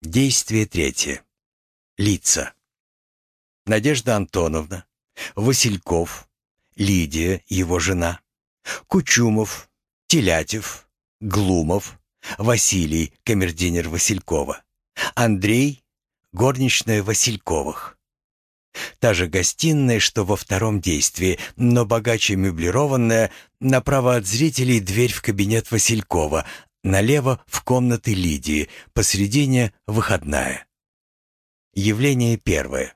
Действие третье. Лица. Надежда Антоновна, Васильков, Лидия, его жена, Кучумов, Телятев, Глумов, Василий, камердинер Василькова, Андрей, горничная Васильковых. Та же гостиная, что во втором действии, но богаче меблированная, направо от зрителей дверь в кабинет Василькова, налево в комнаты Лидии, посредине выходная. Явление первое.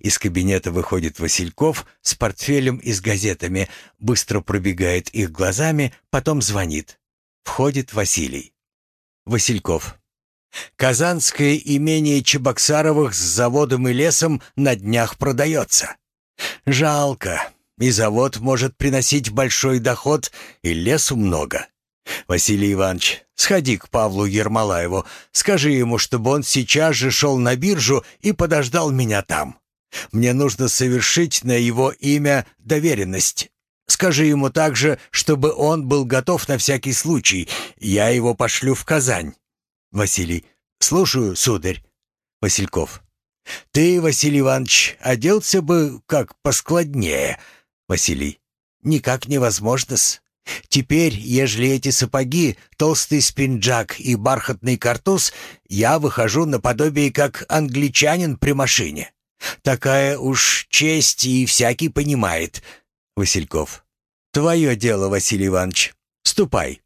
Из кабинета выходит Васильков с портфелем и с газетами, быстро пробегает их глазами, потом звонит. Входит Василий. Васильков. Казанское имение Чебоксаровых с заводом и лесом на днях продается. Жалко. И завод может приносить большой доход, и лесу много. Василий Иванович, сходи к Павлу Ермолаеву, скажи ему, чтобы он сейчас же шел на биржу и подождал меня там. Мне нужно совершить на его имя доверенность. Скажи ему также, чтобы он был готов на всякий случай. Я его пошлю в Казань. Василий. Слушаю, сударь. Васильков. Ты, Василий Иванович, оделся бы как поскладнее. Василий. Никак невозможно-с. Теперь, ежели эти сапоги, толстый спинджак и бархатный картуз, я выхожу наподобие как англичанин при машине. Такая уж честь и всякий понимает. Васильков. Твое дело, Василий Иванович. Ступай.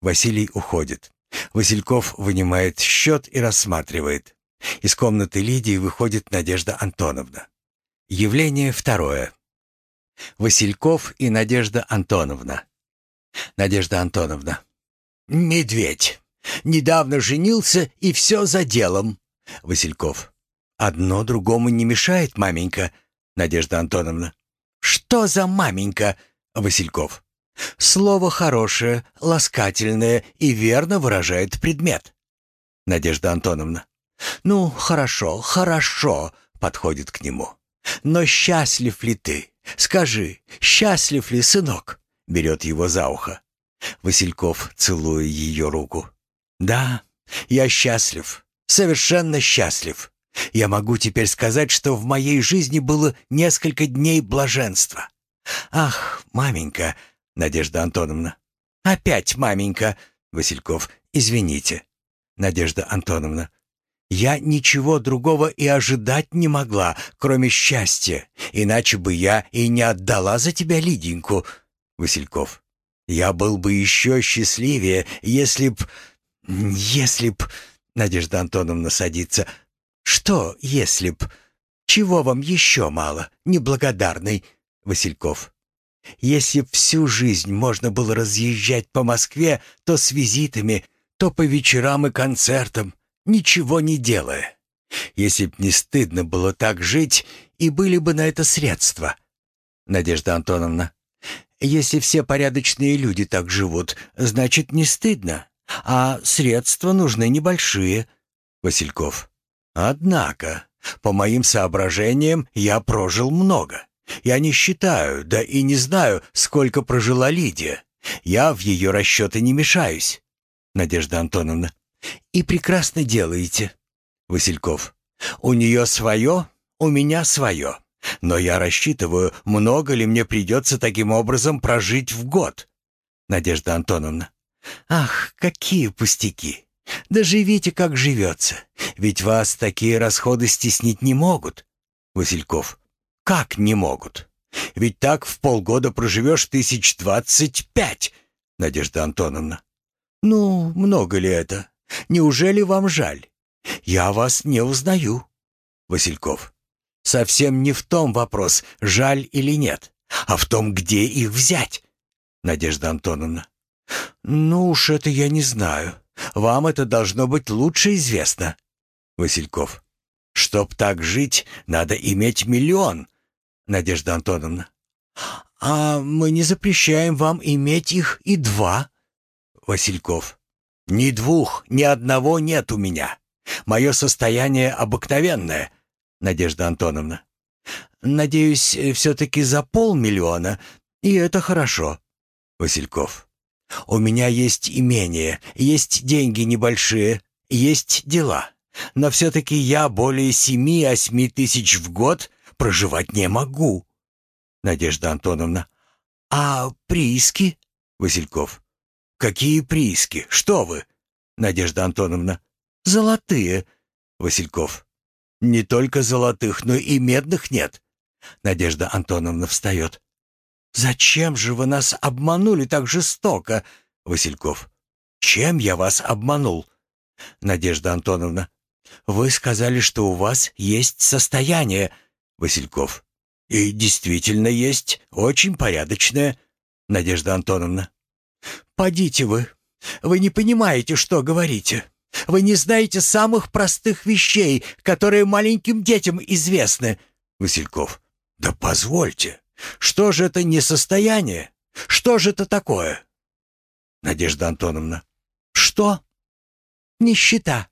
Василий уходит. Васильков вынимает счет и рассматривает. Из комнаты Лидии выходит Надежда Антоновна. Явление второе. Васильков и Надежда Антоновна. Надежда Антоновна. «Медведь. Недавно женился, и все за делом». Васильков. «Одно другому не мешает, маменька». Надежда Антоновна. «Что за маменька?» Васильков. «Слово хорошее, ласкательное и верно выражает предмет». Надежда Антоновна. «Ну, хорошо, хорошо», — подходит к нему. «Но счастлив ли ты? Скажи, счастлив ли сынок?» Берет его за ухо. Васильков, целуя ее руку. «Да, я счастлив, совершенно счастлив. Я могу теперь сказать, что в моей жизни было несколько дней блаженства. Ах, маменька, Надежда Антоновна. Опять маменька, Васильков, извините. Надежда Антоновна. Я ничего другого и ожидать не могла, кроме счастья, иначе бы я и не отдала за тебя Лиденьку, Васильков. «Я был бы еще счастливее, если б... если б...» Надежда Антоновна садится. «Что, если б... Чего вам еще мало, неблагодарный?» Васильков. «Если б всю жизнь можно было разъезжать по Москве, то с визитами, то по вечерам и концертам, ничего не делая. Если б не стыдно было так жить, и были бы на это средства». Надежда Антоновна. Если все порядочные люди так живут, значит, не стыдно. А средства нужны небольшие. Васильков. Однако, по моим соображениям, я прожил много. Я не считаю, да и не знаю, сколько прожила Лидия. Я в ее расчеты не мешаюсь. Надежда Антоновна. И прекрасно делаете. Васильков. У нее свое, у меня свое. Но я рассчитываю, много ли мне придется таким образом прожить в год. Надежда Антоновна. Ах, какие пустяки. Да живите, как живется. Ведь вас такие расходы стеснить не могут. Васильков. Как не могут? Ведь так в полгода проживешь тысяч двадцать пять. Надежда Антоновна. Ну, много ли это? Неужели вам жаль? Я вас не узнаю. Васильков. Совсем не в том вопрос, жаль или нет, а в том, где их взять. Надежда Антоновна. Ну уж это я не знаю. Вам это должно быть лучше известно. Васильков. Чтоб так жить, надо иметь миллион. Надежда Антоновна. А мы не запрещаем вам иметь их и два. Васильков. Ни двух, ни одного нет у меня. Мое состояние обыкновенное — Надежда Антоновна. «Надеюсь, все-таки за полмиллиона, и это хорошо». Васильков. «У меня есть имение, есть деньги небольшие, есть дела. Но все-таки я более семи-осьми тысяч в год проживать не могу. Надежда Антоновна. А прииски? Васильков. Какие прииски? Что вы? Надежда Антоновна. Золотые. Васильков. Не только золотых, но и медных нет. Надежда Антоновна встает. «Зачем же вы нас обманули так жестоко?» Васильков. «Чем я вас обманул?» Надежда Антоновна. «Вы сказали, что у вас есть состояние». Васильков. «И действительно есть, очень порядочное». Надежда Антоновна. «Подите вы. Вы не понимаете, что говорите. Вы не знаете самых простых вещей, которые маленьким детям известны». Васильков. «Да позвольте. Что же это не состояние? Что же это такое?» Надежда Антоновна. «Что?» «Нищета.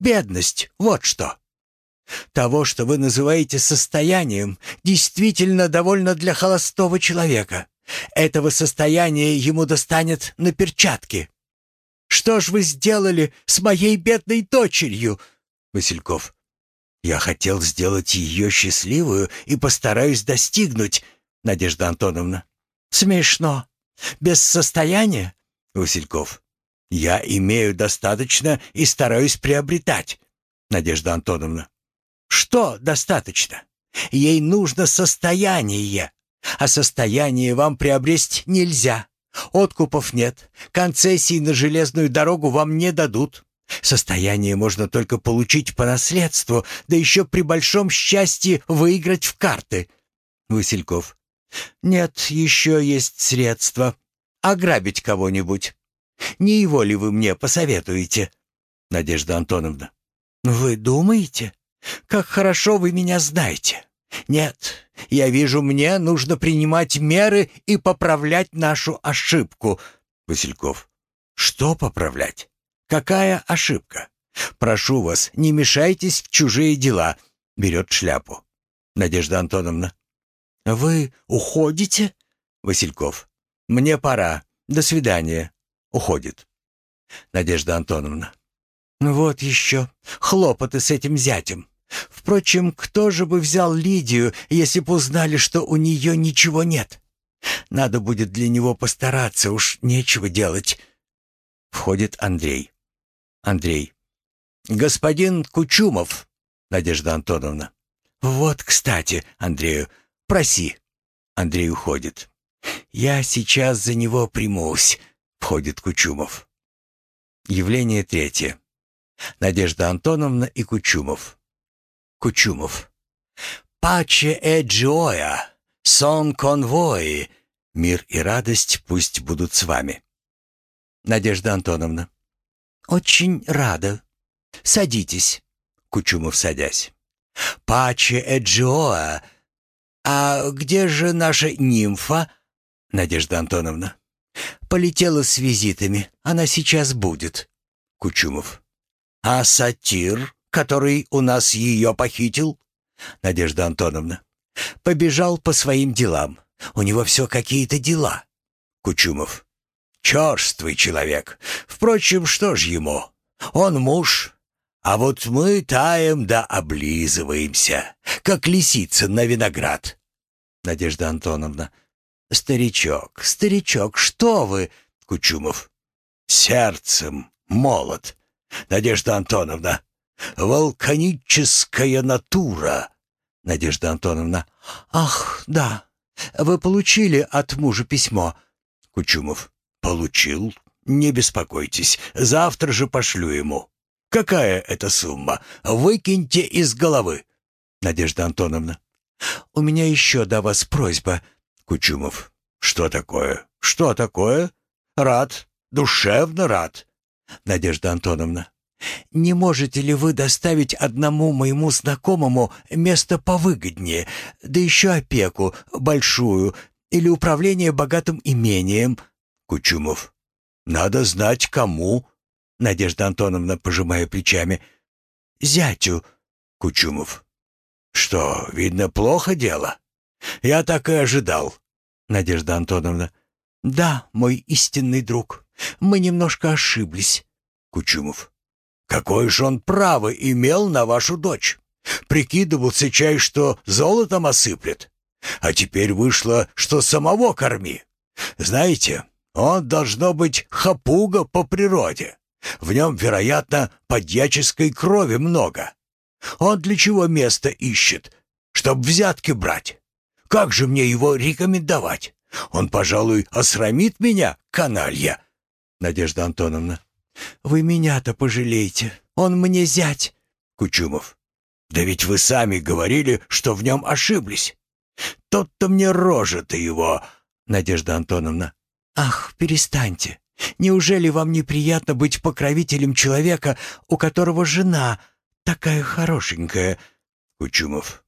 Бедность. Вот что». Того, что вы называете состоянием, действительно довольно для холостого человека. Этого состояния ему достанет на перчатки. Что ж вы сделали с моей бедной дочерью, Васильков? Я хотел сделать ее счастливую и постараюсь достигнуть, Надежда Антоновна. Смешно. Без состояния, Васильков. Я имею достаточно и стараюсь приобретать, Надежда Антоновна. Что достаточно? Ей нужно состояние, а состояние вам приобрести нельзя. Откупов нет, концессий на железную дорогу вам не дадут. Состояние можно только получить по наследству, да еще при большом счастье выиграть в карты. Васильков. Нет, еще есть средства. Ограбить кого-нибудь. Не его ли вы мне посоветуете? Надежда Антоновна. Вы думаете? Как хорошо вы меня знаете. Нет, я вижу, мне нужно принимать меры и поправлять нашу ошибку. Васильков. Что поправлять? Какая ошибка? Прошу вас, не мешайтесь в чужие дела. Берет шляпу. Надежда Антоновна. Вы уходите? Васильков. Мне пора. До свидания. Уходит. Надежда Антоновна. Вот еще хлопоты с этим зятем. Впрочем, кто же бы взял Лидию, если бы узнали, что у нее ничего нет? Надо будет для него постараться, уж нечего делать. Входит Андрей. Андрей. Господин Кучумов, Надежда Антоновна. Вот, кстати, Андрею, проси. Андрей уходит. Я сейчас за него примусь. Входит Кучумов. Явление третье. Надежда Антоновна и Кучумов. Кучумов. «Паче э джоя, сон конвои, мир и радость пусть будут с вами». Надежда Антоновна. «Очень рада. Садитесь». Кучумов, садясь. «Паче э джоа, а где же наша нимфа?» Надежда Антоновна. «Полетела с визитами. Она сейчас будет». Кучумов. «А сатир?» Который у нас ее похитил?» Надежда Антоновна. «Побежал по своим делам. У него все какие-то дела». Кучумов. «Черствый человек. Впрочем, что ж ему? Он муж. А вот мы таем да облизываемся, как лисица на виноград». Надежда Антоновна. «Старичок, старичок, что вы?» Кучумов. «Сердцем молод. Надежда Антоновна, Вулканическая натура. Надежда Антоновна. Ах, да. Вы получили от мужа письмо. Кучумов. Получил. Не беспокойтесь. Завтра же пошлю ему. Какая это сумма? Выкиньте из головы. Надежда Антоновна. У меня еще до вас просьба. Кучумов. Что такое? Что такое? Рад. Душевно рад. Надежда Антоновна. Не можете ли вы доставить одному моему знакомому место повыгоднее, да еще опеку, большую, или управление богатым имением?» Кучумов. «Надо знать, кому?» Надежда Антоновна, пожимая плечами. «Зятю». Кучумов. «Что, видно, плохо дело? Я так и ожидал». Надежда Антоновна. «Да, мой истинный друг, мы немножко ошиблись». Кучумов. Какое ж он право имел на вашу дочь? Прикидывался чай, что золотом осыплет. А теперь вышло, что самого корми. Знаете, он должно быть хапуга по природе. В нем, вероятно, подьяческой крови много. Он для чего место ищет? Чтоб взятки брать. Как же мне его рекомендовать? Он, пожалуй, осрамит меня, каналья. Надежда Антоновна. Вы меня-то пожалеете. Он мне зять. Кучумов. Да ведь вы сами говорили, что в нем ошиблись. Тот-то мне рожа-то его. Надежда Антоновна. Ах, перестаньте. Неужели вам неприятно быть покровителем человека, у которого жена такая хорошенькая? Кучумов.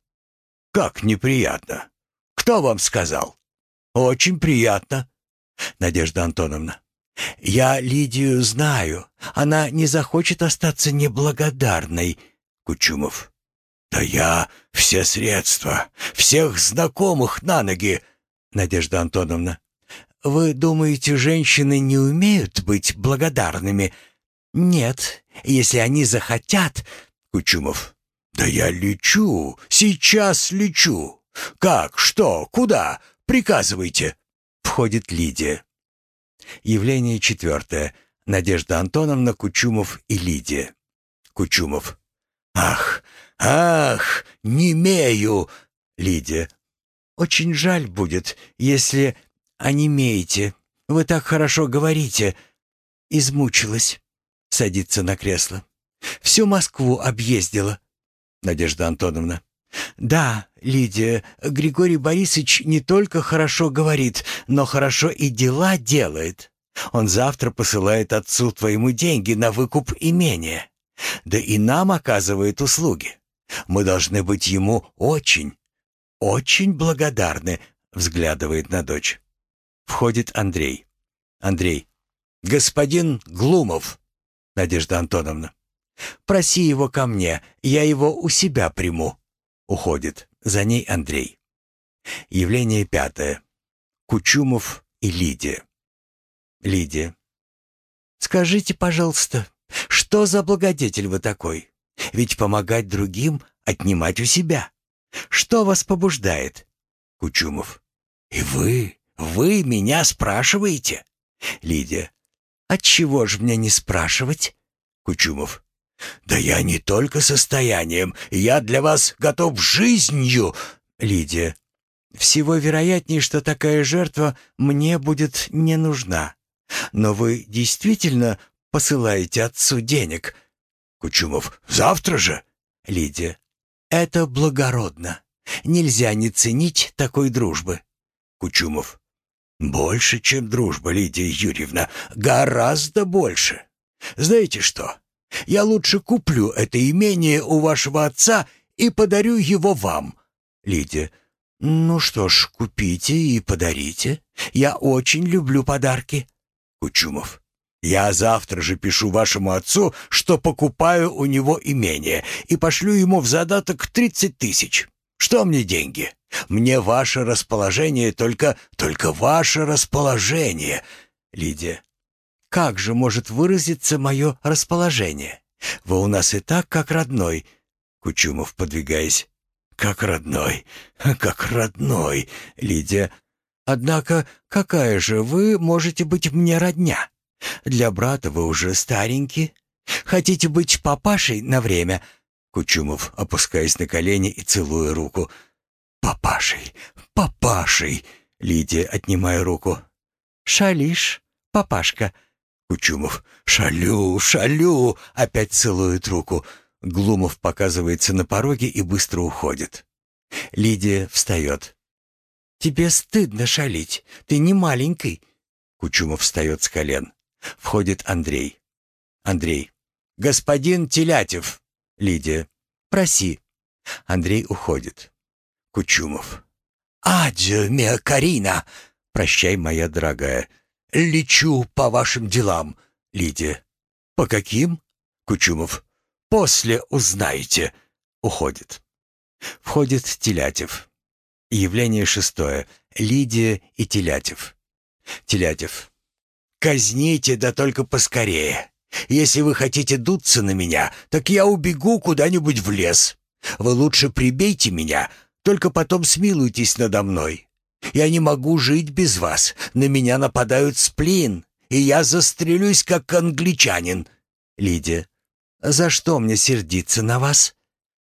Как неприятно? Кто вам сказал? Очень приятно. Надежда Антоновна. Я Лидию знаю. Она не захочет остаться неблагодарной. Кучумов. Да я все средства, всех знакомых на ноги. Надежда Антоновна. Вы думаете, женщины не умеют быть благодарными? Нет, если они захотят. Кучумов. Да я лечу, сейчас лечу. Как, что, куда? Приказывайте. Входит Лидия. Явление четвертое. Надежда Антоновна, Кучумов и Лидия. Кучумов. Ах, ах, не имею. Лидия. Очень жаль будет, если онемеете. Вы так хорошо говорите. Измучилась. Садится на кресло. Всю Москву объездила. Надежда Антоновна. Да, Лидия, Григорий Борисович не только хорошо говорит, но хорошо и дела делает. Он завтра посылает отцу твоему деньги на выкуп имения. Да и нам оказывает услуги. Мы должны быть ему очень, очень благодарны, взглядывает на дочь. Входит Андрей. Андрей. Господин Глумов. Надежда Антоновна. Проси его ко мне, я его у себя приму. Уходит. За ней Андрей. Явление пятое. Кучумов и Лидия. Лидия. «Скажите, пожалуйста, что за благодетель вы такой? Ведь помогать другим — отнимать у себя. Что вас побуждает?» Кучумов. «И вы, вы меня спрашиваете?» Лидия. «Отчего ж мне не спрашивать?» Кучумов. «Да я не только состоянием, я для вас готов жизнью!» Лидия. «Всего вероятнее, что такая жертва мне будет не нужна. Но вы действительно посылаете отцу денег?» Кучумов. «Завтра же?» Лидия. «Это благородно. Нельзя не ценить такой дружбы». Кучумов. «Больше, чем дружба, Лидия Юрьевна. Гораздо больше. Знаете что? Я лучше куплю это имение у вашего отца и подарю его вам. Лидия. Ну что ж, купите и подарите. Я очень люблю подарки. Кучумов. Я завтра же пишу вашему отцу, что покупаю у него имение и пошлю ему в задаток тридцать тысяч. Что мне деньги? Мне ваше расположение, только только ваше расположение. Лидия. Как же может выразиться мое расположение? Вы у нас и так как родной. Кучумов, подвигаясь. Как родной, как родной, Лидия. Однако, какая же вы можете быть мне родня? Для брата вы уже старенький. Хотите быть папашей на время? Кучумов, опускаясь на колени и целуя руку. Папашей, папашей, Лидия, отнимая руку. Шалиш, папашка. Кучумов. «Шалю, шалю!» Опять целует руку. Глумов показывается на пороге и быстро уходит. Лидия встает. «Тебе стыдно шалить. Ты не маленький». Кучумов встает с колен. Входит Андрей. Андрей. «Господин Телятев». Лидия. «Проси». Андрей уходит. Кучумов. «Адзю, мия Карина!» «Прощай, моя дорогая. Лечу по вашим делам, Лидия. По каким? Кучумов. После узнаете. Уходит. Входит Телятев. Явление шестое. Лидия и Телятев. Телятев. Казните, да только поскорее. Если вы хотите дуться на меня, так я убегу куда-нибудь в лес. Вы лучше прибейте меня, только потом смилуйтесь надо мной. Я не могу жить без вас. На меня нападают сплин, и я застрелюсь, как англичанин. Лидия. За что мне сердиться на вас?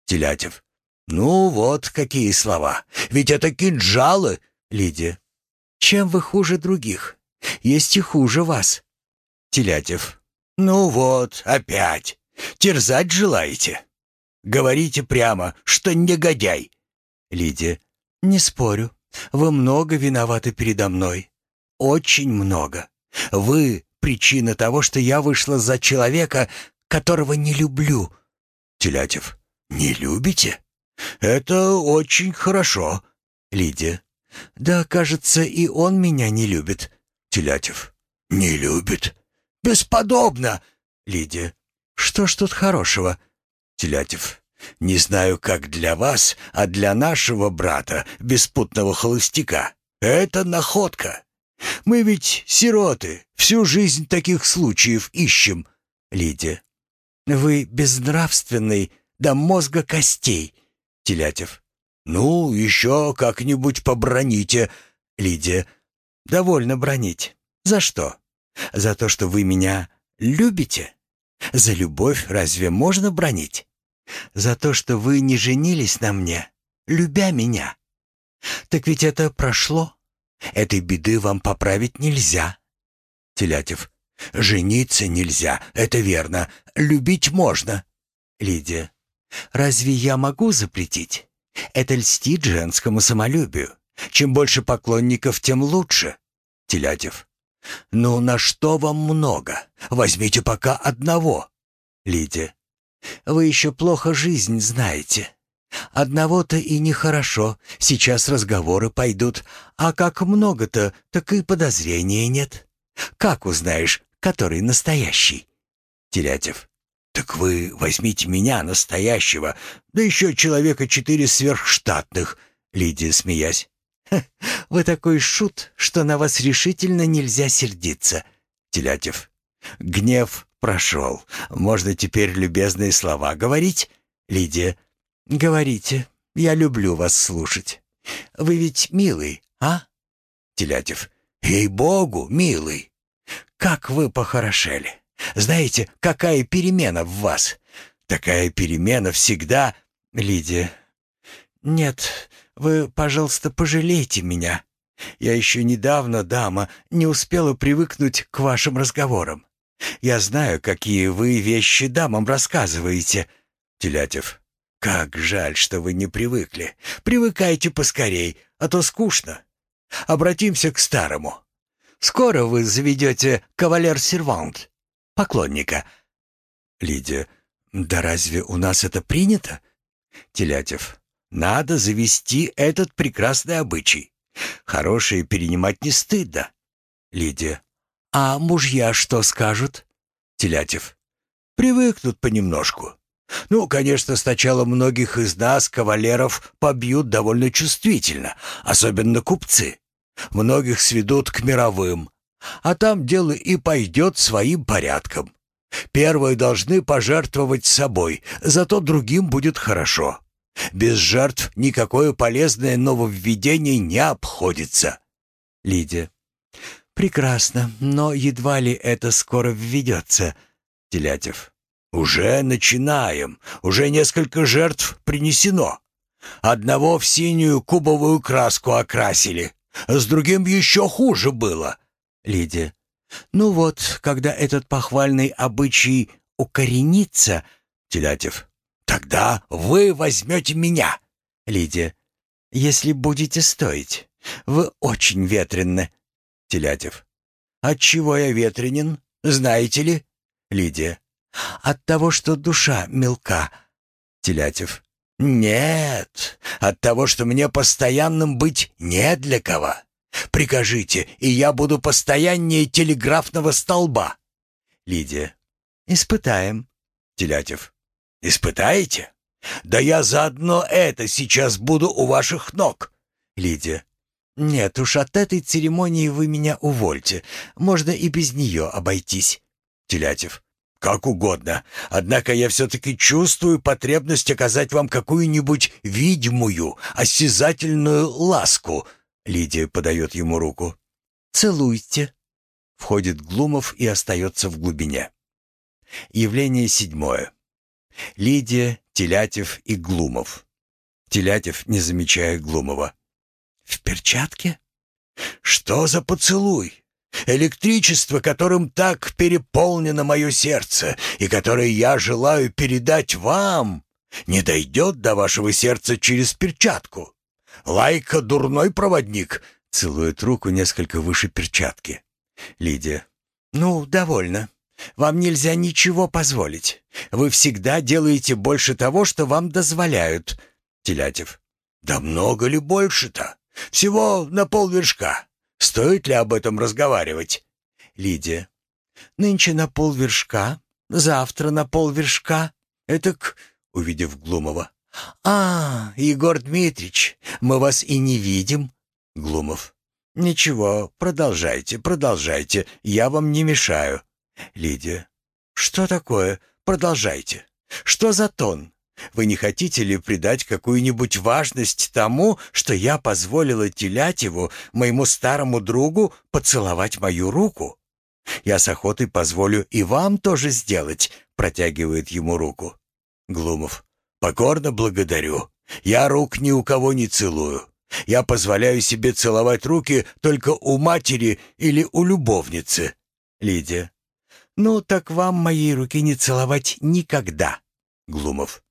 Телятев. Ну вот какие слова. Ведь это кинжалы. Лидия. Чем вы хуже других? Есть и хуже вас. Телятев. Ну вот, опять. Терзать желаете? Говорите прямо, что негодяй. Лидия. Не спорю. Вы много виноваты передо мной. Очень много. Вы — причина того, что я вышла за человека, которого не люблю. Телятев. Не любите? Это очень хорошо. Лидия. Да, кажется, и он меня не любит. Телятев. Не любит? Бесподобно. Лидия. Что ж тут хорошего? Телятев. Не знаю, как для вас, а для нашего брата, беспутного холостяка, это находка. Мы ведь сироты, всю жизнь таких случаев ищем. Лидия. Вы безнравственный до мозга костей. Телятев. Ну, еще как-нибудь поброните. Лидия. Довольно бронить. За что? За то, что вы меня любите? За любовь разве можно бронить? За то, что вы не женились на мне, любя меня. Так ведь это прошло. Этой беды вам поправить нельзя. Телятев. Жениться нельзя, это верно. Любить можно. Лидия. Разве я могу запретить? Это льстит женскому самолюбию. Чем больше поклонников, тем лучше. Телятев. Ну, на что вам много? Возьмите пока одного. Лидия. Вы еще плохо жизнь знаете. Одного-то и нехорошо, сейчас разговоры пойдут, а как много-то, так и подозрения нет. Как узнаешь, который настоящий? Телятев. Так вы возьмите меня, настоящего, да еще человека четыре сверхштатных, Лидия, смеясь. «Вы такой шут, что на вас решительно нельзя сердиться». Телятев. «Гнев прошел. Можно теперь любезные слова говорить?» Лидия. «Говорите. Я люблю вас слушать. Вы ведь милый, а?» Телятев. «Ей-богу, милый! Как вы похорошели! Знаете, какая перемена в вас? Такая перемена всегда...» Лидия. «Нет, вы, пожалуйста, пожалейте меня. Я еще недавно, дама, не успела привыкнуть к вашим разговорам. Я знаю, какие вы вещи дамам рассказываете. Телятев. Как жаль, что вы не привыкли. Привыкайте поскорей, а то скучно. Обратимся к старому. Скоро вы заведете кавалер-сервант, поклонника. Лидия. Да разве у нас это принято? Телятев. Надо завести этот прекрасный обычай. Хорошее перенимать не стыдно. Лидия. А мужья что скажут? Телятев. Привыкнут понемножку. Ну, конечно, сначала многих из нас, кавалеров, побьют довольно чувствительно, особенно купцы. Многих сведут к мировым, а там дело и пойдет своим порядком. Первые должны пожертвовать собой, зато другим будет хорошо. Без жертв никакое полезное нововведение не обходится. Лидия. Прекрасно, но едва ли это скоро введется. Телятев. Уже начинаем. Уже несколько жертв принесено. Одного в синюю кубовую краску окрасили. С другим еще хуже было. Лидия. Ну вот, когда этот похвальный обычай укоренится... Телятев. Тогда вы возьмете меня. Лидия. Если будете стоить. Вы очень ветренны. Телятев. Отчего я ветренен, знаете ли? Лидия. От того, что душа мелка. Телятев. Нет, от того, что мне постоянным быть не для кого. Прикажите, и я буду постояннее телеграфного столба. Лидия. Испытаем. Телятев. Испытаете? Да я заодно это сейчас буду у ваших ног. Лидия. Нет уж, от этой церемонии вы меня увольте. Можно и без нее обойтись. Телятев. как угодно. Однако я все-таки чувствую потребность оказать вам какую-нибудь видимую, осязательную ласку». Лидия подает ему руку. «Целуйте». Входит Глумов и остается в глубине. Явление седьмое. Лидия, Телятев и Глумов. Телятев, не замечая Глумова. «В перчатке? Что за поцелуй? Электричество, которым так переполнено мое сердце, и которое я желаю передать вам, не дойдет до вашего сердца через перчатку. Лайка — дурной проводник», — целует руку несколько выше перчатки. Лидия. «Ну, довольно. Вам нельзя ничего позволить. Вы всегда делаете больше того, что вам дозволяют». Телятев. «Да много ли больше-то? Всего на полвершка. Стоит ли об этом разговаривать?» Лидия. «Нынче на полвершка, завтра на полвершка. Этак...» Увидев Глумова. «А, Егор Дмитрич, мы вас и не видим». Глумов. «Ничего, продолжайте, продолжайте, я вам не мешаю». Лидия. «Что такое? Продолжайте. Что за тон? Вы не хотите ли придать какую-нибудь важность тому, что я позволила Телятеву, моему старому другу, поцеловать мою руку? Я с охотой позволю и вам тоже сделать», — протягивает ему руку. Глумов. «Покорно благодарю. Я рук ни у кого не целую. Я позволяю себе целовать руки только у матери или у любовницы». Лидия. «Ну, так вам моей руки не целовать никогда». Глумов.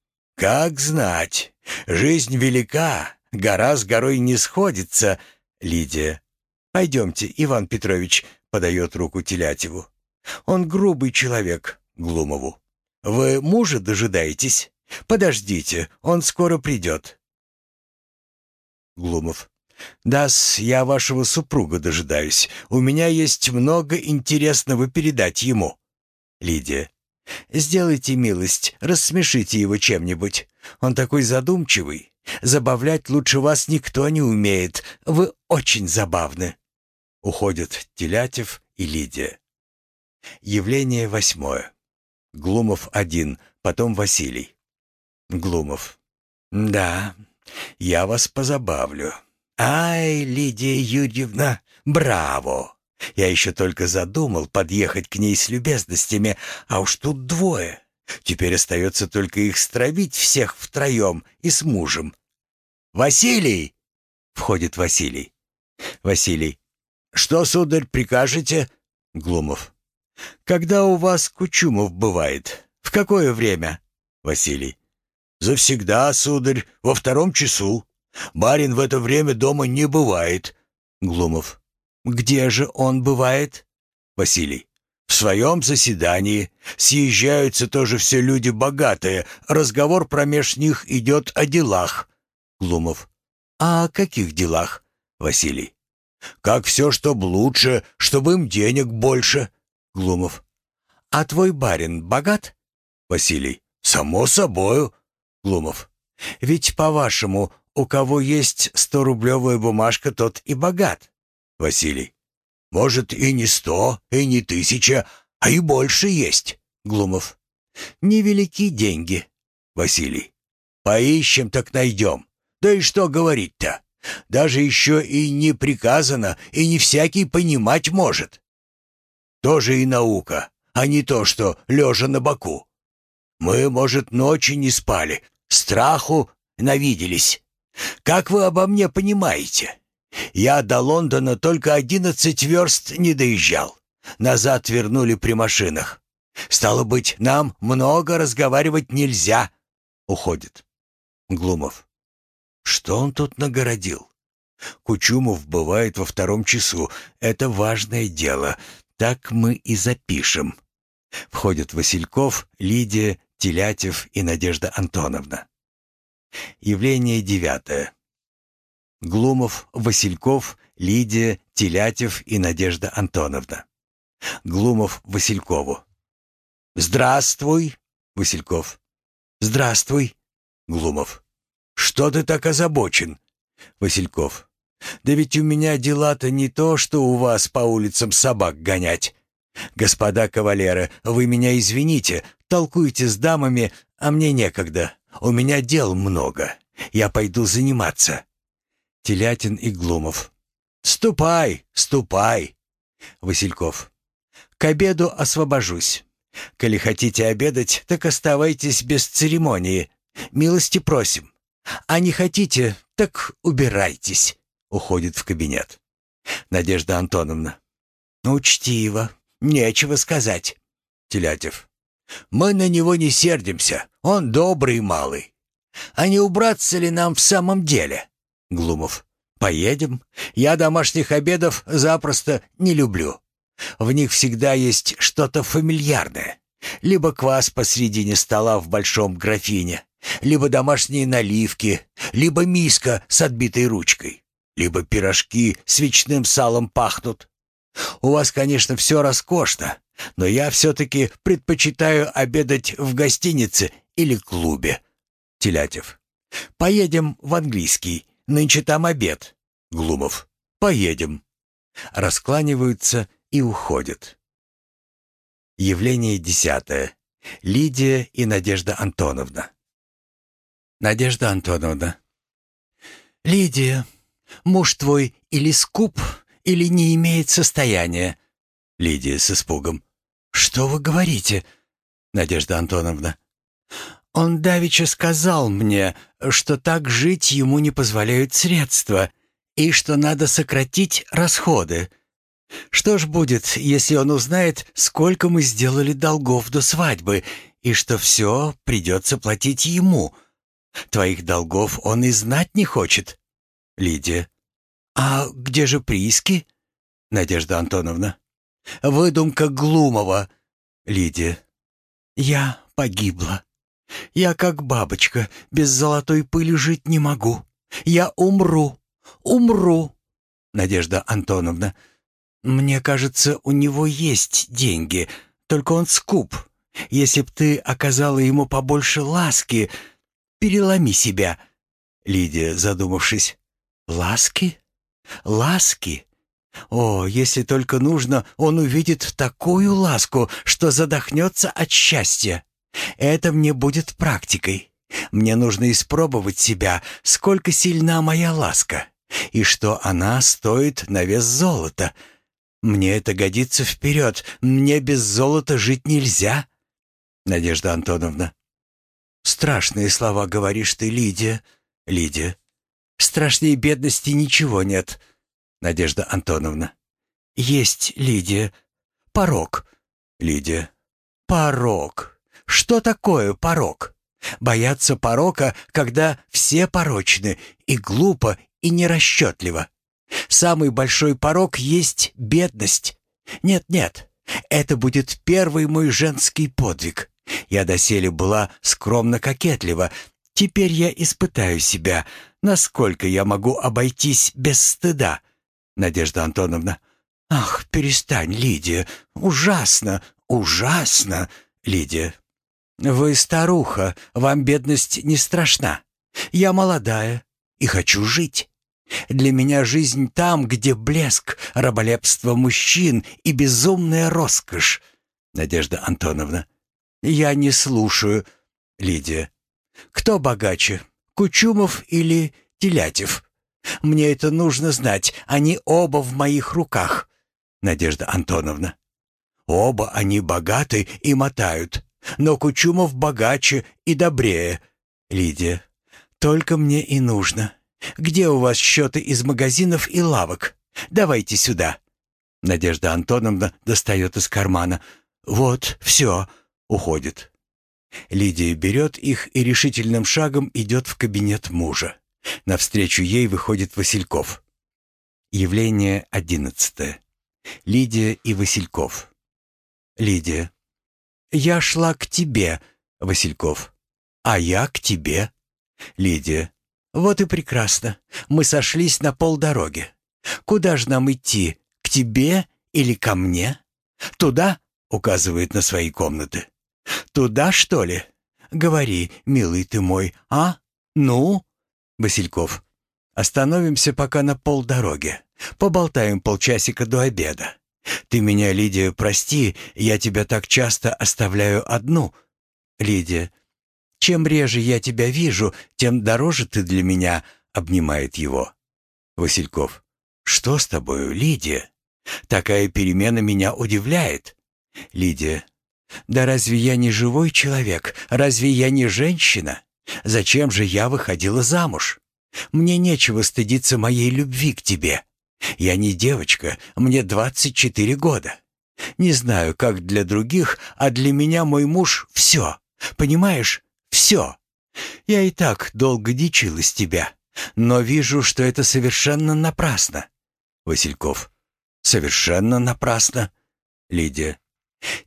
«Как знать. Жизнь велика, гора с горой не сходится». Лидия. «Пойдемте, Иван Петрович», — подает руку Телятеву. «Он грубый человек», — Глумову. «Вы мужа дожидаетесь? Подождите, он скоро придет». Глумов. «Да-с, я вашего супруга дожидаюсь. У меня есть много интересного передать ему». Лидия. «Сделайте милость, рассмешите его чем-нибудь. Он такой задумчивый. Забавлять лучше вас никто не умеет. Вы очень забавны». Уходят Телятев и Лидия. Явление восьмое. Глумов один, потом Василий. Глумов. «Да, я вас позабавлю. Ай, Лидия Юрьевна, браво! Я еще только задумал подъехать к ней с любезностями, а уж тут двое. Теперь остается только их стравить всех втроем и с мужем. «Василий!» — входит Василий. Василий. «Что, сударь, прикажете?» Глумов. «Когда у вас Кучумов бывает? В какое время?» Василий. «Завсегда, сударь, во втором часу. Барин в это время дома не бывает». Глумов. «Где же он бывает?» Василий. «В своем заседании. Съезжаются тоже все люди богатые. Разговор промеж них идет о делах». Глумов. «А о каких делах?» Василий. «Как все, чтоб лучше, чтобы им денег больше». Глумов. «А твой барин богат?» Василий. «Само собою». Глумов. «Ведь, по-вашему, у кого есть сто-рублевая бумажка, тот и богат». Василий. «Может, и не сто, и не тысяча, а и больше есть». Глумов. «Невелики деньги». Василий. «Поищем, так найдем. Да и что говорить-то? Даже еще и не приказано, и не всякий понимать может. Тоже и наука, а не то, что лежа на боку. Мы, может, ночи не спали, страху навиделись. Как вы обо мне понимаете? Я до Лондона только одиннадцать верст не доезжал. Назад вернули при машинах. Стало быть, нам много разговаривать нельзя. Уходит. Глумов. Что он тут нагородил? Кучумов бывает во втором часу. Это важное дело. Так мы и запишем. Входят Васильков, Лидия, Телятев и Надежда Антоновна. Явление девятое. Глумов, Васильков, Лидия, Телятев и Надежда Антоновна. Глумов Василькову. «Здравствуй!» Васильков. «Здравствуй!» Глумов. «Что ты так озабочен?» Васильков. «Да ведь у меня дела-то не то, что у вас по улицам собак гонять. «Господа кавалеры, вы меня извините, толкуйте с дамами, а мне некогда. У меня дел много. Я пойду заниматься». Телятин и Глумов. «Ступай, ступай!» Васильков. «К обеду освобожусь. Коли хотите обедать, так оставайтесь без церемонии. Милости просим. А не хотите, так убирайтесь». Уходит в кабинет. Надежда Антоновна. «Учтиво. Нечего сказать». Телятев. «Мы на него не сердимся. Он добрый малый. А не убраться ли нам в самом деле?» Глумов. «Поедем. Я домашних обедов запросто не люблю. В них всегда есть что-то фамильярное. Либо квас посредине стола в большом графине, либо домашние наливки, либо миска с отбитой ручкой, либо пирожки с вечным салом пахнут. У вас, конечно, все роскошно, но я все-таки предпочитаю обедать в гостинице или клубе. Телятев. Поедем в английский. Нынче там обед. Глумов. Поедем. Раскланиваются и уходят. Явление десятое. Лидия и Надежда Антоновна. Надежда Антоновна. Лидия, муж твой или скуп, или не имеет состояния. Лидия с испугом. Что вы говорите? Надежда Антоновна. Он давеча сказал мне, что так жить ему не позволяют средства, и что надо сократить расходы. Что ж будет, если он узнает, сколько мы сделали долгов до свадьбы, и что все придется платить ему? Твоих долгов он и знать не хочет. Лидия. А где же прииски? Надежда Антоновна. Выдумка Глумова. Лидия. Я погибла. Я как бабочка, без золотой пыли жить не могу. Я умру, умру. Надежда Антоновна. Мне кажется, у него есть деньги, только он скуп. Если б ты оказала ему побольше ласки, переломи себя. Лидия, задумавшись. Ласки? Ласки? О, если только нужно, он увидит такую ласку, что задохнется от счастья. Это мне будет практикой. Мне нужно испробовать себя, сколько сильна моя ласка, и что она стоит на вес золота. Мне это годится вперед, мне без золота жить нельзя. Надежда Антоновна. Страшные слова говоришь ты, Лидия. Лидия. Страшнее бедности ничего нет. Надежда Антоновна. Есть, Лидия. Порог. Лидия. Порог. Что такое порог? Бояться порока, когда все порочны, и глупо, и нерасчетливо. Самый большой порог есть бедность. Нет-нет, это будет первый мой женский подвиг. Я доселе была скромно кокетлива. Теперь я испытаю себя, насколько я могу обойтись без стыда. Надежда Антоновна. Ах, перестань, Лидия. Ужасно, ужасно, Лидия. «Вы старуха, вам бедность не страшна. Я молодая и хочу жить. Для меня жизнь там, где блеск, раболепство мужчин и безумная роскошь». Надежда Антоновна. «Я не слушаю». Лидия. «Кто богаче, Кучумов или Телятев? Мне это нужно знать, они оба в моих руках». Надежда Антоновна. «Оба они богаты и мотают. Но Кучумов богаче и добрее. Лидия, только мне и нужно. Где у вас счеты из магазинов и лавок? Давайте сюда. Надежда Антоновна достает из кармана. Вот, все, уходит. Лидия берет их и решительным шагом идет в кабинет мужа. Навстречу ей выходит Васильков. Явление одиннадцатое. Лидия и Васильков. Лидия. «Я шла к тебе, Васильков, а я к тебе, Лидия. Вот и прекрасно. Мы сошлись на полдороги. Куда же нам идти? К тебе или ко мне? Туда?» — указывает на свои комнаты. «Туда, что ли? Говори, милый ты мой, а? Ну?» Васильков. «Остановимся пока на полдороге. Поболтаем полчасика до обеда. Ты меня, Лидия, прости, я тебя так часто оставляю одну. Лидия. Чем реже я тебя вижу, тем дороже ты для меня, обнимает его. Васильков. Что с тобою, Лидия? Такая перемена меня удивляет. Лидия. Да разве я не живой человек? Разве я не женщина? Зачем же я выходила замуж? Мне нечего стыдиться моей любви к тебе. Я не девочка, мне 24 года. Не знаю, как для других, а для меня мой муж — все. Понимаешь? Все. Я и так долго дичилась тебя, но вижу, что это совершенно напрасно. Васильков. Совершенно напрасно. Лидия.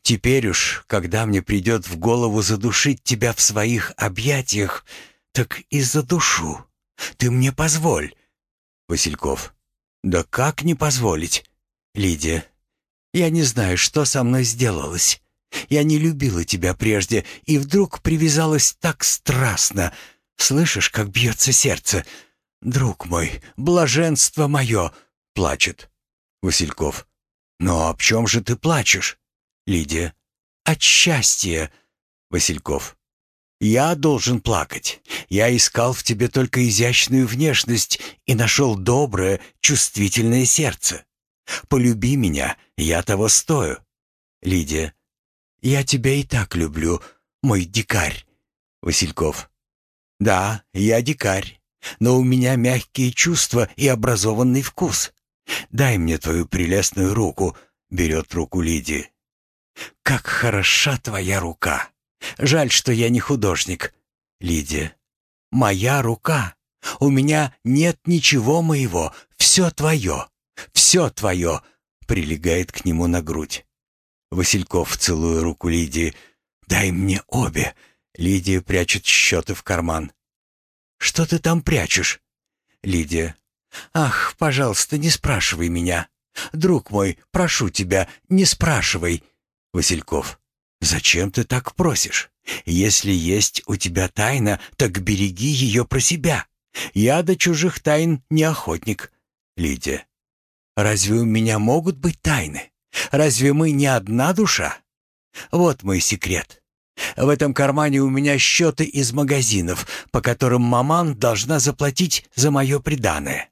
Теперь уж, когда мне придет в голову задушить тебя в своих объятиях, так и задушу. Ты мне позволь. Васильков. Да как не позволить? Лидия. Я не знаю, что со мной сделалось. Я не любила тебя прежде и вдруг привязалась так страстно. Слышишь, как бьется сердце? Друг мой, блаженство мое, плачет. Васильков. Но об чем же ты плачешь? Лидия. От счастья. Васильков. Я должен плакать. Я искал в тебе только изящную внешность и нашел доброе, чувствительное сердце. Полюби меня, я того стою. Лидия. Я тебя и так люблю, мой дикарь. Васильков. Да, я дикарь, но у меня мягкие чувства и образованный вкус. Дай мне твою прелестную руку, берет руку Лидии. Как хороша твоя рука. Жаль, что я не художник. Лидия. Моя рука. У меня нет ничего моего. Все твое. Все твое. Прилегает к нему на грудь. Васильков, целуя руку Лидии. «Дай мне обе!» Лидия прячет счеты в карман. «Что ты там прячешь?» Лидия. «Ах, пожалуйста, не спрашивай меня. Друг мой, прошу тебя, не спрашивай». Васильков. «Зачем ты так просишь? Если есть у тебя тайна, так береги ее про себя. Я до чужих тайн не охотник». Лидия. «Разве у меня могут быть тайны? Разве мы не одна душа? Вот мой секрет. В этом кармане у меня счеты из магазинов, по которым маман должна заплатить за мое приданое.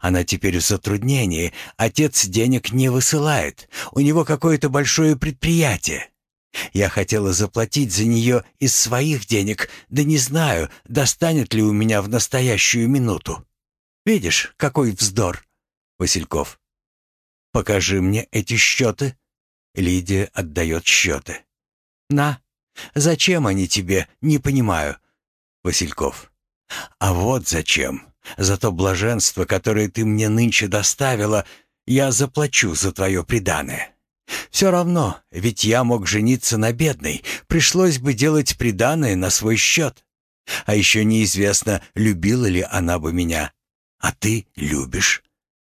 Она теперь в затруднении, отец денег не высылает, у него какое-то большое предприятие. Я хотела заплатить за нее из своих денег, да не знаю, достанет ли у меня в настоящую минуту. Видишь, какой вздор, Васильков. Покажи мне эти счеты. Лидия отдает счеты. На. Зачем они тебе, не понимаю. Васильков. А вот зачем. За то блаженство, которое ты мне нынче доставила, я заплачу за твое преданное. Все равно, ведь я мог жениться на бедной, пришлось бы делать приданое на свой счет. А еще неизвестно, любила ли она бы меня. А ты любишь,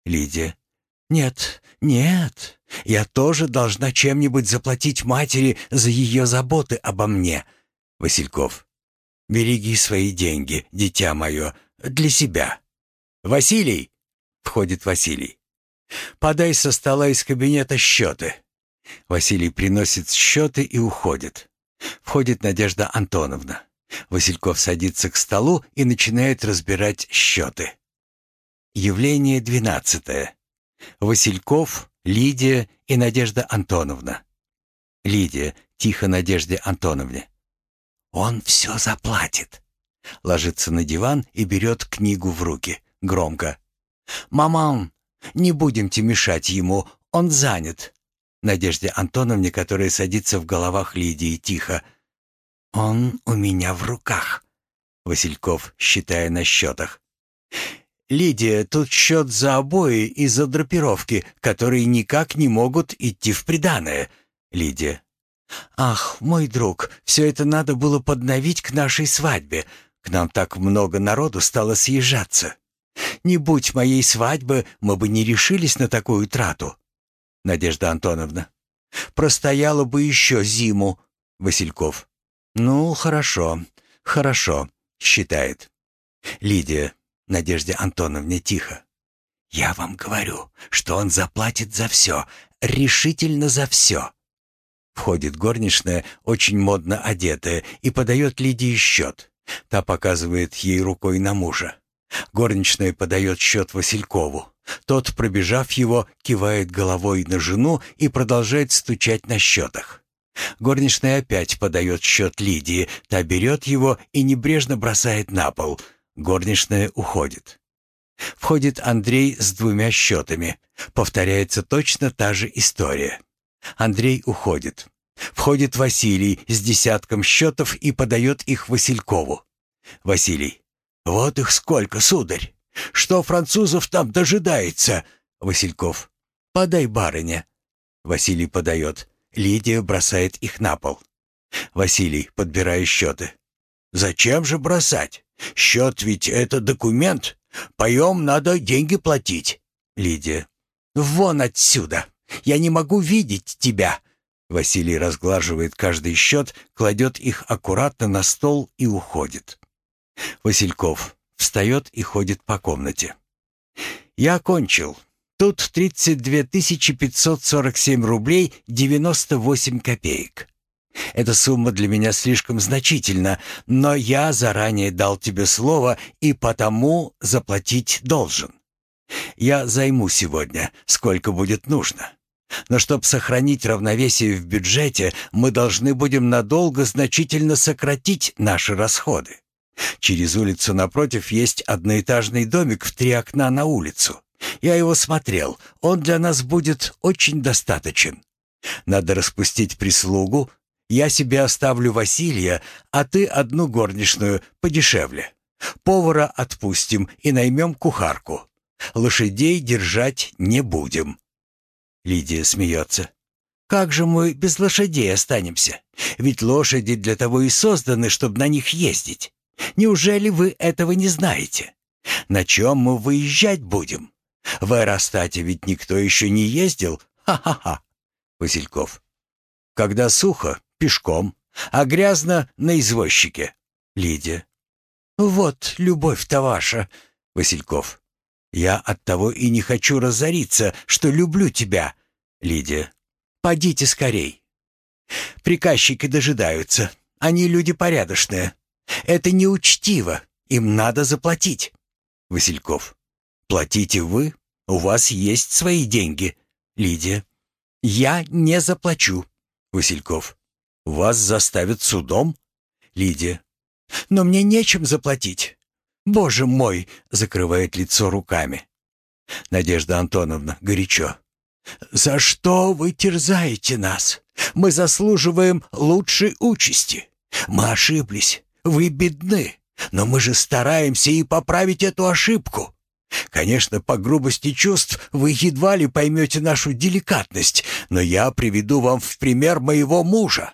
Лидия? Нет, нет, я тоже должна чем-нибудь заплатить матери за ее заботы обо мне. Васильков, береги свои деньги, дитя мое, для себя. Василий, входит Василий. Подай со стола из кабинета счеты. Василий приносит счеты и уходит. Входит Надежда Антоновна. Васильков садится к столу и начинает разбирать счеты. Явление двенадцатое. Васильков, Лидия и Надежда Антоновна. Лидия, тихо Надежде Антоновне. «Он все заплатит». Ложится на диван и берет книгу в руки. Громко. «Маман, не будемте мешать ему, он занят. Надежде Антоновне, которая садится в головах Лидии тихо. «Он у меня в руках», — Васильков, считая на счетах. «Лидия, тут счет за обои и за драпировки, которые никак не могут идти в приданое». Лидия. «Ах, мой друг, все это надо было подновить к нашей свадьбе. К нам так много народу стало съезжаться. Не будь моей свадьбы, мы бы не решились на такую трату. Надежда Антоновна. Простояла бы еще зиму. Васильков. Ну, хорошо, хорошо, считает. Лидия. Надежде Антоновне тихо. «Я вам говорю, что он заплатит за все. решительно за все. Входит горничная, очень модно одетая, и подает Лидии счет. Та показывает ей рукой на мужа. Горничная подает счет Василькову. Тот, пробежав его, кивает головой на жену и продолжает стучать на счетах. Горничная опять подает счет Лидии. Та берет его и небрежно бросает на пол. Горничная уходит. Входит Андрей с двумя счетами. Повторяется точно та же история. Андрей уходит. Входит Василий с десятком счетов и подает их Василькову. Василий. «Вот их сколько, сударь! Что французов там дожидается?» Васильков. «Подай барыня». Василий подает. Лидия бросает их на пол. Василий, подбирая счеты. «Зачем же бросать? Счет ведь это документ. Поем надо деньги платить». Лидия. «Вон отсюда! Я не могу видеть тебя!» Василий разглаживает каждый счет, кладет их аккуратно на стол и уходит. Васильков встает и ходит по комнате. «Я окончил. Тут 32 547 рублей 98 копеек. Эта сумма для меня слишком значительна, но я заранее дал тебе слово и потому заплатить должен. Я займу сегодня, сколько будет нужно. Но чтобы сохранить равновесие в бюджете, мы должны будем надолго значительно сократить наши расходы. Через улицу напротив есть одноэтажный домик в три окна на улицу. Я его смотрел. Он для нас будет очень достаточен. Надо распустить прислугу. Я себе оставлю Василия, а ты одну горничную подешевле. Повара отпустим и наймем кухарку. Лошадей держать не будем». Лидия смеется. «Как же мы без лошадей останемся? Ведь лошади для того и созданы, чтобы на них ездить. Неужели вы этого не знаете? На чем мы выезжать будем? В аэростате ведь никто еще не ездил. Ха-ха-ха. Васильков. Когда сухо, пешком, а грязно на извозчике. Лидия. Вот любовь-то ваша. Васильков. Я оттого и не хочу разориться, что люблю тебя. Лидия. Подите скорей. Приказчики дожидаются. Они люди порядочные. Это неучтиво. Им надо заплатить. Васильков. Платите вы? У вас есть свои деньги. Лидия. Я не заплачу. Васильков. Вас заставят судом? Лидия. Но мне нечем заплатить. Боже мой, закрывает лицо руками. Надежда Антоновна горячо. За что вы терзаете нас? Мы заслуживаем лучшей участи. Мы ошиблись. Вы бедны, но мы же стараемся и поправить эту ошибку. Конечно, по грубости чувств вы едва ли поймете нашу деликатность, но я приведу вам в пример моего мужа.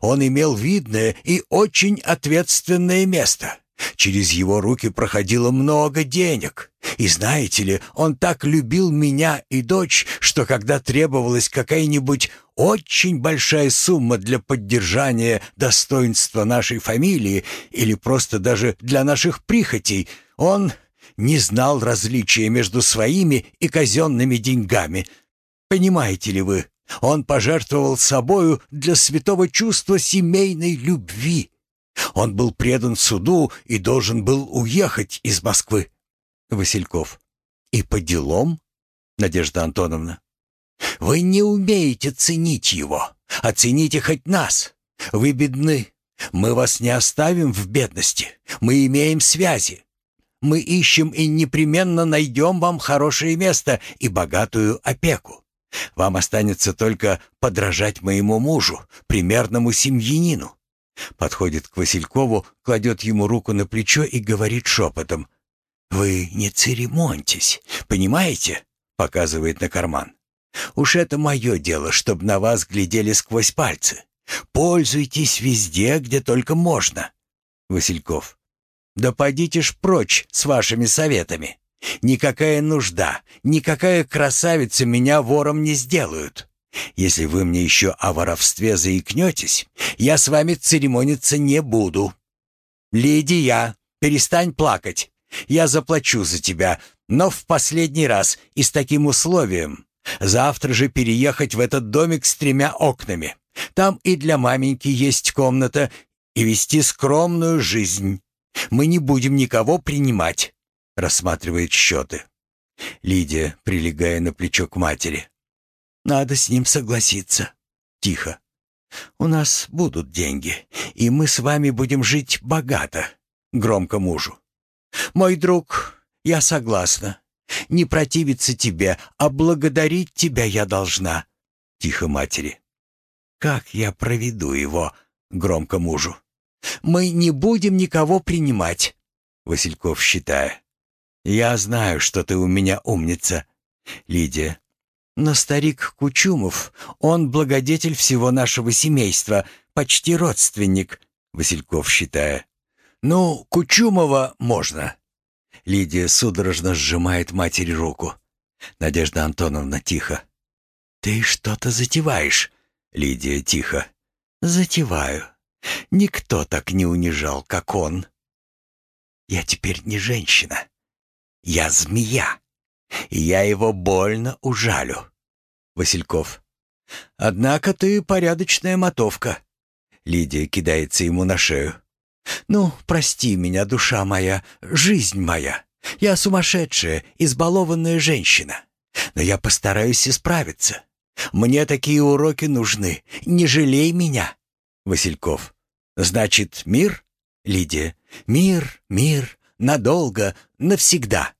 Он имел видное и очень ответственное место. Через его руки проходило много денег. И знаете ли, он так любил меня и дочь, что когда требовалась какая-нибудь очень большая сумма для поддержания достоинства нашей фамилии или просто даже для наших прихотей, он не знал различия между своими и казенными деньгами. Понимаете ли вы, он пожертвовал собою для святого чувства семейной любви. Он был предан суду и должен был уехать из Москвы. Васильков. И по делам? Надежда Антоновна. Вы не умеете ценить его. Оцените хоть нас. Вы бедны. Мы вас не оставим в бедности. Мы имеем связи. Мы ищем и непременно найдем вам хорошее место и богатую опеку. Вам останется только подражать моему мужу, примерному семьянину. Подходит к Василькову, кладет ему руку на плечо и говорит шепотом. «Вы не церемоньтесь, понимаете?» Показывает на карман. «Уж это мое дело, чтобы на вас глядели сквозь пальцы. Пользуйтесь везде, где только можно». Васильков. «Да подите ж прочь с вашими советами. Никакая нужда, никакая красавица меня вором не сделают. Если вы мне еще о воровстве заикнетесь, я с вами церемониться не буду. Лидия, перестань плакать. Я заплачу за тебя, но в последний раз и с таким условием. Завтра же переехать в этот домик с тремя окнами. Там и для маменьки есть комната, и вести скромную жизнь. Мы не будем никого принимать», — рассматривает счеты. Лидия, прилегая на плечо к матери. «Надо с ним согласиться. Тихо. У нас будут деньги, и мы с вами будем жить богато», — громко мужу. «Мой друг, я согласна. Не противиться тебе, а благодарить тебя я должна», — тихо матери. «Как я проведу его?» — громко мужу. «Мы не будем никого принимать», — Васильков считая. «Я знаю, что ты у меня умница». Лидия. «Но старик Кучумов, он благодетель всего нашего семейства, почти родственник», — Васильков считая. «Ну, Кучумова можно». Лидия судорожно сжимает матери руку. Надежда Антоновна тихо. «Ты что-то затеваешь?» Лидия тихо. «Затеваю. Никто так не унижал, как он. Я теперь не женщина. Я змея. Я его больно ужалю». Васильков. «Однако ты порядочная мотовка». Лидия кидается ему на шею. «Ну, прости меня, душа моя, жизнь моя. Я сумасшедшая, избалованная женщина. Но я постараюсь исправиться. Мне такие уроки нужны. Не жалей меня». Васильков. «Значит, мир?» Лидия. «Мир, мир, надолго, навсегда».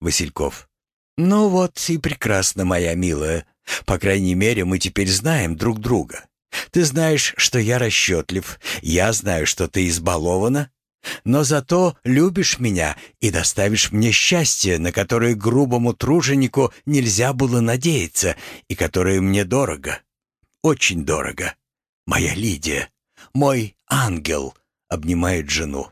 Васильков. «Ну вот и прекрасно, моя милая. По крайней мере, мы теперь знаем друг друга. Ты знаешь, что я расчетлив, я знаю, что ты избалована, но зато любишь меня и доставишь мне счастье, на которое грубому труженику нельзя было надеяться и которое мне дорого. Очень дорого. Моя Лидия, мой ангел, обнимает жену.